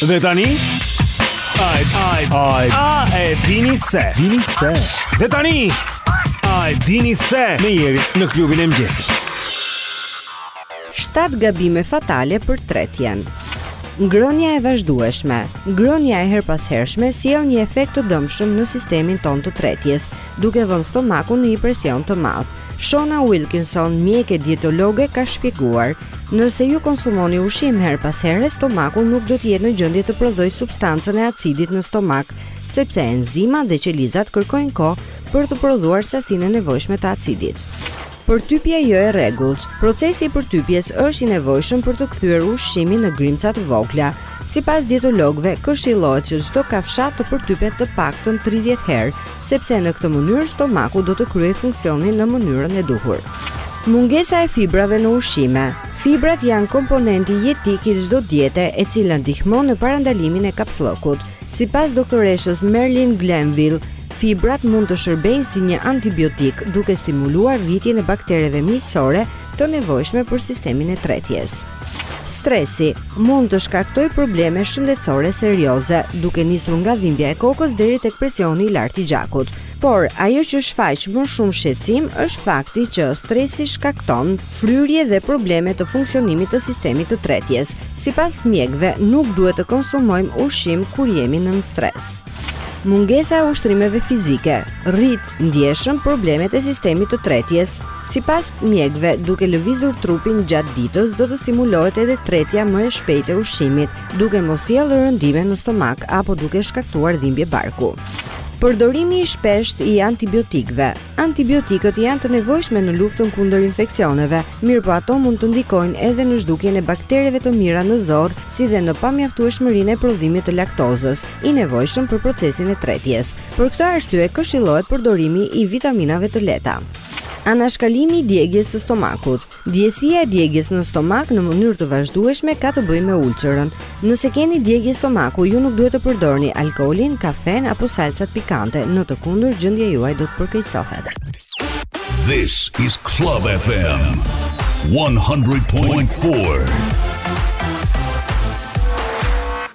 Dhe tani Ai ai ai a e dini se dini se Dhe tani A e dini se me Jerin në klubin e mëngjesit 7 gabime fatale për tretjen. Ngrënia e vazhdueshme. Ngrënia e herëpashershme sjell një efekt të dëmshëm në sistemin tonë të tretjes, duke vënë stomakun në një presion të madh. Shona Wilkinson, mjeke dietologe, ka shpjeguar, Nëse ju konsumoni ushqim herë pas here, stomaku nuk do të jetë në gjendje të prodhojë substancën e acidit në stomak, sepse enzimat dhe qelizat kërkojnë kohë për të prodhuar sasinë e nevojshme të acidit. Përtypja jo e rregullt. Procesi i përtypjes është i nevojshëm për të kthyer ushqimin në grimca të vogla. Sipas dietologëve, këshillohet që çdo kafshatë të përtypet të paktën 30 herë sepse në këtë mënyrë stomaku do të kryejë funksionin në mënyrën e duhur. Mungesa e fibrave në ushqime. Fibrat janë komponenti jetik i çdo diete, e cila ndihmon në parandalimin e kapsllëkut. Sipas doktoreshës Merlin Glenville, fibrat mund të shërbejnë si një antibiotik, duke stimuluar rritjen e baktereve miqësore të nevojshme për sistemin e tretjes. Stresi mund të shkaktojë probleme shëndetësore serioze, duke nisur nga dhimbja e kokës deri tek presioni i lartë i gjakut. Por, ajo që shfaq më shumë shqetësim është fakti që stresi shkakton fryrje dhe probleme të funksionimit të sistemit të tretjes. Sipas mjekëve, nuk duhet të konsumojmë ushqim kur jemi nën stres. Mungesa e ushtrimeve fizike rrit ndjeshëm problemet e sistemit të tretjes. Sipas mjekëve, duke lëvizur trupin gjatë ditës do të stimulohet edhe tretja më e shpejtë e ushqimit, duke mos sjellë rëndime në stomak apo duke shkaktuar dhimbje barku. Përdorimi i shpeshtë i antibiotikëve. Antibiotikët janë të nevojshme në luftën kundër infeksioneve, mirëpo ato mund të ndikojnë edhe në zhdukjen e baktereve të mira në zorrë, si dhe në pamjaftueshmërinë e prodhimit të laktozës, i nevojshëm për procesin e tretjes. Për këtë arsye këshillohet përdorimi i vitaminave të lehta. Anashkalimi i djegjes së stomakut. Ndjesia e djegjes në stomak në mënyrë të vazhdueshme ka të bëjë me ulçerën. Nëse keni djegje stomaku, ju nuk duhet të përdorni alkoolin, kafen apo salcat pikante, në të kundër gjendja juaj do të përkeqësohet. This is Club FM 100.4.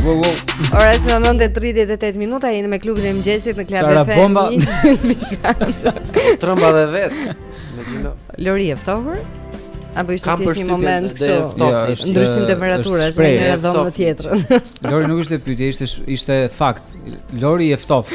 Wow, wow. Ora është 9:38 minuta, jemi me klubin e mëngjesit në Club FM. Tremba dhe veten. Megjithëse Lori e ftohur. Apo ishte si një moment kështu, jo, ndryshim temperaturash nga një dhomë te tjetra. Lori nuk ishte pyetje, ishte ishte fakt. Lori e ftoftë.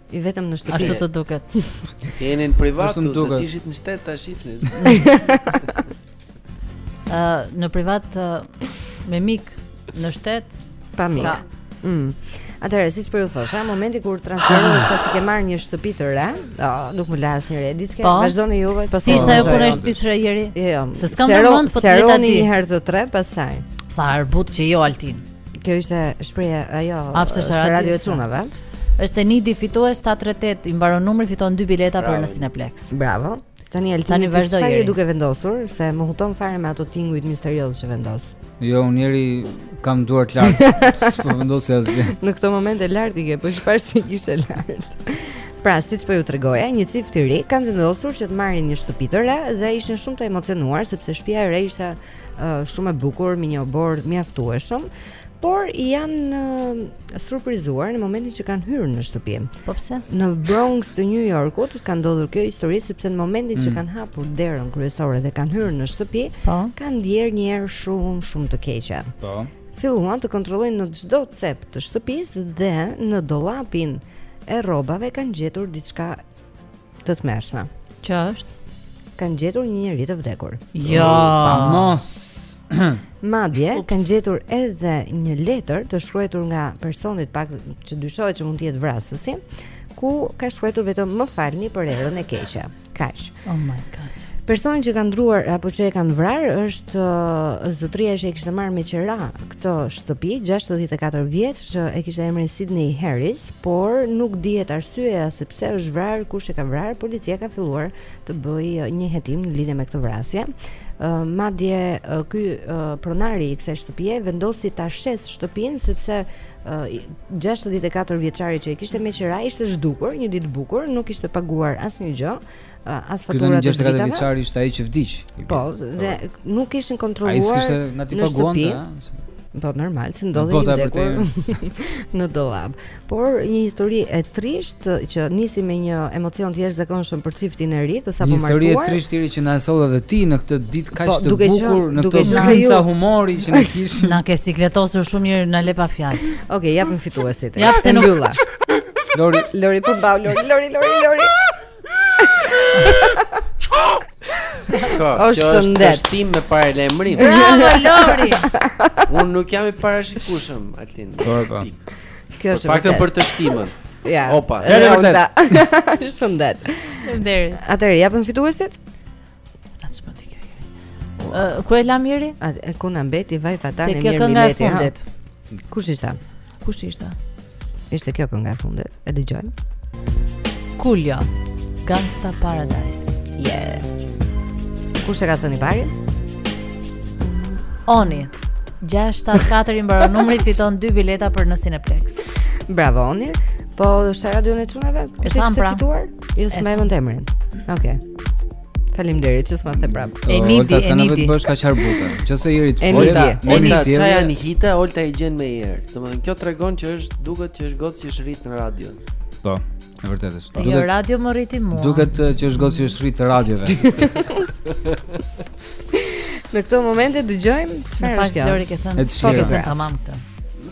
I vetëm në shtëpi. Ashtu të duket. Se jeni në privat, të duket. Të ishit në shtet ta shihnit. Ë, uh, në privat uh, me mik në shtet pa mik. Mm. Atëherë, siç po ju thosha, momenti kur transferohesh pasi ke marrë një shtëpi të re, oh, nuk më la asnjë re. Diçka po, vazhdoni ju vetë. Pasi ishte ajo punë shtëpi së rejeri. Jo, jo. Se s'kam mend po të ta di. Seroni një herë të tre pastaj. Sa arbut që jo Altin. Kjo ishte shprehja ajo në radio e çunave. Është Nidi fitues 738 i mbaron numri fiton dy bileta për në Cineplex. Bravo. Tani Altin tani vazhdo. Ça je duke vendosur se më huton fare me ato tingujt misterioz që vendos. Jo, unë i kam duart lart. S'po vendos asgjë. Në këtë moment e lart i ke, po që parë s'i kishe lart. Pra, siç po ju tregoja, një çift i ri kanë vendosur që të marrin një shtëpi të re dhe ishin shumë të emocionuar sepse shpia e re ishte uh, shumë e bukur, me një obor mjaftueshëm, por janë uh, surprizuar në momentin që kanë hyrë në shtëpi. Po pse? Në Bronx të New Yorkut ka ndodhur kjo histori sepse në momentin mm. që kanë hapur derën kryesore dhe kanë hyrë në shtëpi, po? kanë ndier një erë shumë shumë të keqe. Po. Filluan të kontrollojnë në çdo cep të shtëpisë dhe në dollapin e rrobave kanë gjetur diçka të tmerrshme, ç'është? Kanë gjetur një njeri të vdekur. Jo, oh, mos. Madje kanë gjetur edhe një letër të shkruajtur nga personi që dyshohet që mund të jetë vrasësi, ku ka shkruajtur vetëm më falni për erën e keqe. Kaq. Oh my god. Personi që ka ndruar apo që e kanë vrarë është uh, zotëria që e kishte marrë me qera Këtë shtëpi 64 vjeç e kishte emrin Sydney Harris, por nuk dihet arsyeja se pse është vrarë, kush e ka vrarë. Policia ka filluar të bëjë një hetim në lidhje me këtë vrasje. Uh, madje uh, ky uh, pronari i kësaj shtëpie vendosi ta shesë shtëpinë sepse uh, 64 vjeçari që e kishte me qira ishte zhdukur një ditë bukur, nuk kishte paguar asnjë gjë as faturat e dritave. Ky 64 vjeçari ishte ai që vdiq. Po, dhe nuk kishin kontrolluar. Ai s'kishte nga t'i paguante. Po normal, se ndodhej i vdekur në dollap. Por një histori e trishtë që nisi me një emocion të jashtëzakonshëm për çiftin e ri, të sapo martuar. Një histori e trishtë Iri që na e solle edhe ti në këtë ditë kaq po, të bukur, në këtë ditë sa humori që ne kishim. Na ke sikletosur shumë mirë na le pa fjalë. Okej, japim fituesit. Jap se nuk. Lori, Lori po bau, Lori, Lori, Lori, Lori. Shko, kjo është teshtimë me paralajmërim Bravo, Lori Unë nuk jam i parashikueshëm, Altin po, po. Kjo është Faktën për teshtimën Ja, Opa. e vërtetë Shëndet Shëndet Atëherë, japim fituesit? Atë që pati kjo jeri Ku e la miri? E ku në mbeti vaj pa ta në mirë mileti Kjo kënga e fundit Kush ishte? Kush ishte? Ishte kjo kënga e fundit E dëgjojmë Coolio Gangsta Paradise Yeah Kush e ka thënë i pari? Oni 674 i mbaron numri fiton 2 bileta për në Cineplex. Bravo Oni. Po është radha e çunave? Është pra. fituar? Jo, s'mbaj mend emrin. Okej. Okay. Faleminderit që s'ma the prapë. E nidi, e nidi. Olta s'ka na vetë bësh ka çar buta. Qose i rit. Olta, e nidi. Çfarë janë hita? Olta i gjen menjëherë. Domethënë kjo tregon që është duket që është gocë që është rrit në radio. Po, e vërtetë është. Po, jo radio më rriti mua. Duket uh, që është gocë që është rrit radiove. Në këtë moment e dëgjojmë çfarë është kjo. Flori ke thënë. Po ke thënë tamam këtë.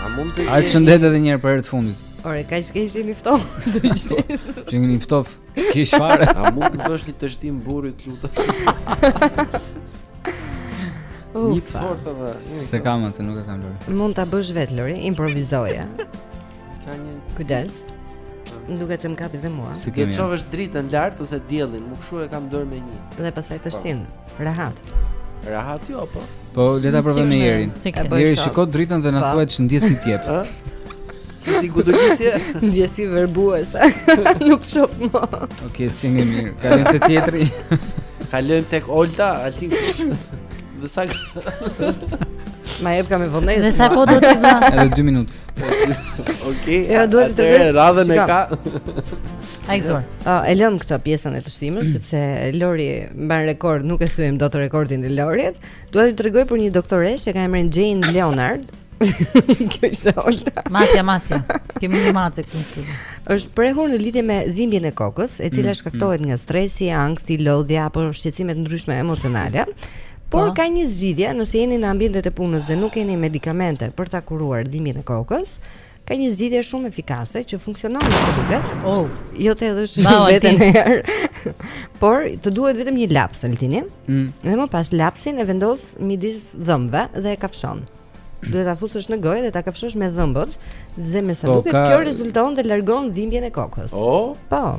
A mund të Shëndet edhe një herë për herë të fundit. Ore, ka që kejsh jemi ftof Që jemi ftof Kejsh fare A mund të bësh një teshtimë burri të lutem Një të fortë dhe Se kam atë, nuk e kam lori Mund ta bësh vetë lori, improvizoje Ka një kujdes. Më duket se më kapi dhe mua. Si kemi. Të shohësh dritën lart ose diellin? Më kshu e kam dorë me një. Dhe pastaj të po. shtin. Rahat. Rahat jo, po. Po le ta provojmë me Jerin. Jeri shiko dritën dhe na po. thuaj ç'ndjesi të jep. Si ku do gjisje? Ndjesi verbuese. Nuk shoh më. Okej, si më mirë. Kalim te tjetri. Kalojmë tek Olta, aty. Dhe sa Ma jep kam e vëndajt Dhe sa kohë do t'i dha Edhe 2 minutë Okej. Ja duhet të tregosh radhën e ka. Ai zor. Ah, e lëmë këtë pjesën e teshtimës mm. sepse Lori mban rekord, nuk e thyejmë dot rekordin e Lorit. Dua t'ju tregoj për një doktoreshë që ka emrin Jane Leonard. Kjo është Olga. Matja, Matja. Kemi një Matja këtu në studio. Është shprehur në lidhje me dhimbjen e kokës, e cila mm, shkaktohet mm. nga stresi, ankthi, lodhja apo shqetësime të ndryshme emocionale. Por po. ka një zgjidhje, nëse jeni në ambientet e punës dhe nuk keni medikamente për ta kuruar dhimbjen e kokës, ka një zgjidhje shumë efikase që funksionon me sa duket. Oh, jo të edhe shumë wow, vetë në herë. Por të duhet vetëm një laps Altini. Mm. Dhe më pas lapsin e vendos midis dhëmbëve dhe e kafshon. Duhet ta fusësh në gojë dhe ta kafshosh me dhëmbët dhe me sa po, duket ka... kjo rezulton dhe largon dhimbjen e kokës. Oh. Po.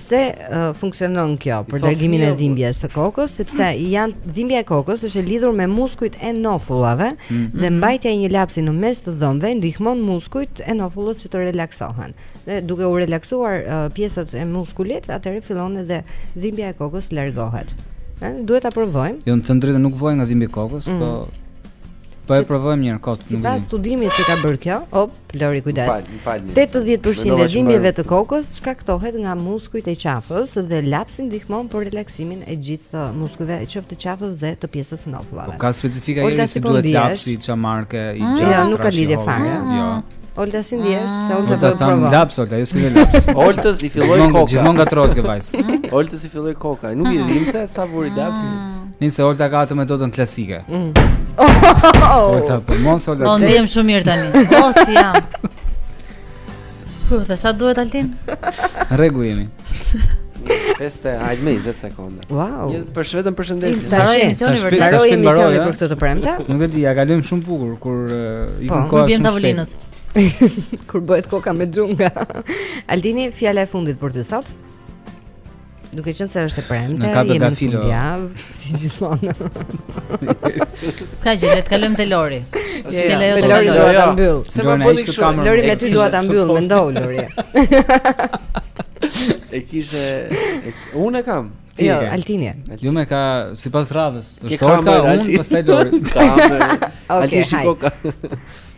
Pse uh, funksionon kjo për largimin e dhimbjes së kokës? Sepse janë dhimbja e kokës është e lidhur me muskujt e nofullave mm. dhe mhm. mbajtja e një lapsi në mes të dhëmbëve ndihmon muskujt e nofullës që të relaksohen. Dhe duke u relaksuar uh, pjesët e muskulit, atëherë fillon edhe dhimbja e kokës të largohet. Ëh, duhet ta provojmë. Jo, të them të drejtën nuk vuaj nga dhimbja e kokës, mm. po po e provojmë një herë kot. Sipas studimit që ka bërë kjo, op, Lori kujdes. Më fal, më fal. 80% e dhimbjeve të kokës shkaktohet nga muskujt e qafës dhe lapsi ndihmon për relaksimin e gjithë muskujve, qoftë të qafës dhe të pjesës së nofullave. Po ka specifika Jeri si duhet lapsi i çamarke i mm. gjatë. Jo, nuk ka lidhje fare. Mm. Jo. Olta si ndihesh? Se Olta po provon. Olta laps, Olta, jo si në laps. Oltës i filloi koka. Gjithmonë ngatërrohet kjo vajzë. Oltës i filloi koka. Nuk i dhimte sa vuri lapsin. Mm. Nëse Olta ka atë metodën klasike. Mm. Oh, oh, oh. Olta, po mos Olta. Po ndihem shumë mirë tani. Po si jam. Hu, sa duhet Altin? Në rregull jemi. Peste, hajt me 20 sekonda. Wow. Një përshëndetje. Mbaroi emisioni vërtet? Mbaroi emisioni për këtë të premte? Nuk e di, ia kalojmë shumë bukur kur i po, kohë. Po, vjen tavolinës. Kur bëhet koka me xhunga. Altini, fjala e fundit për ty sot. Duke qenë se është e premte, jemi në fundjavë, si gjithmonë. Ska gjë, le të kalojmë te Lori. Si ke lejo te Lori, do ta mbyll. Se më bëni kështu, Lori me ty dua ta mbyll, mendoj Lori. E kishe unë kam. Jo, Altini. Ju më ka sipas radhës. Është Olga, unë, pastaj Lori. Altini shikoj.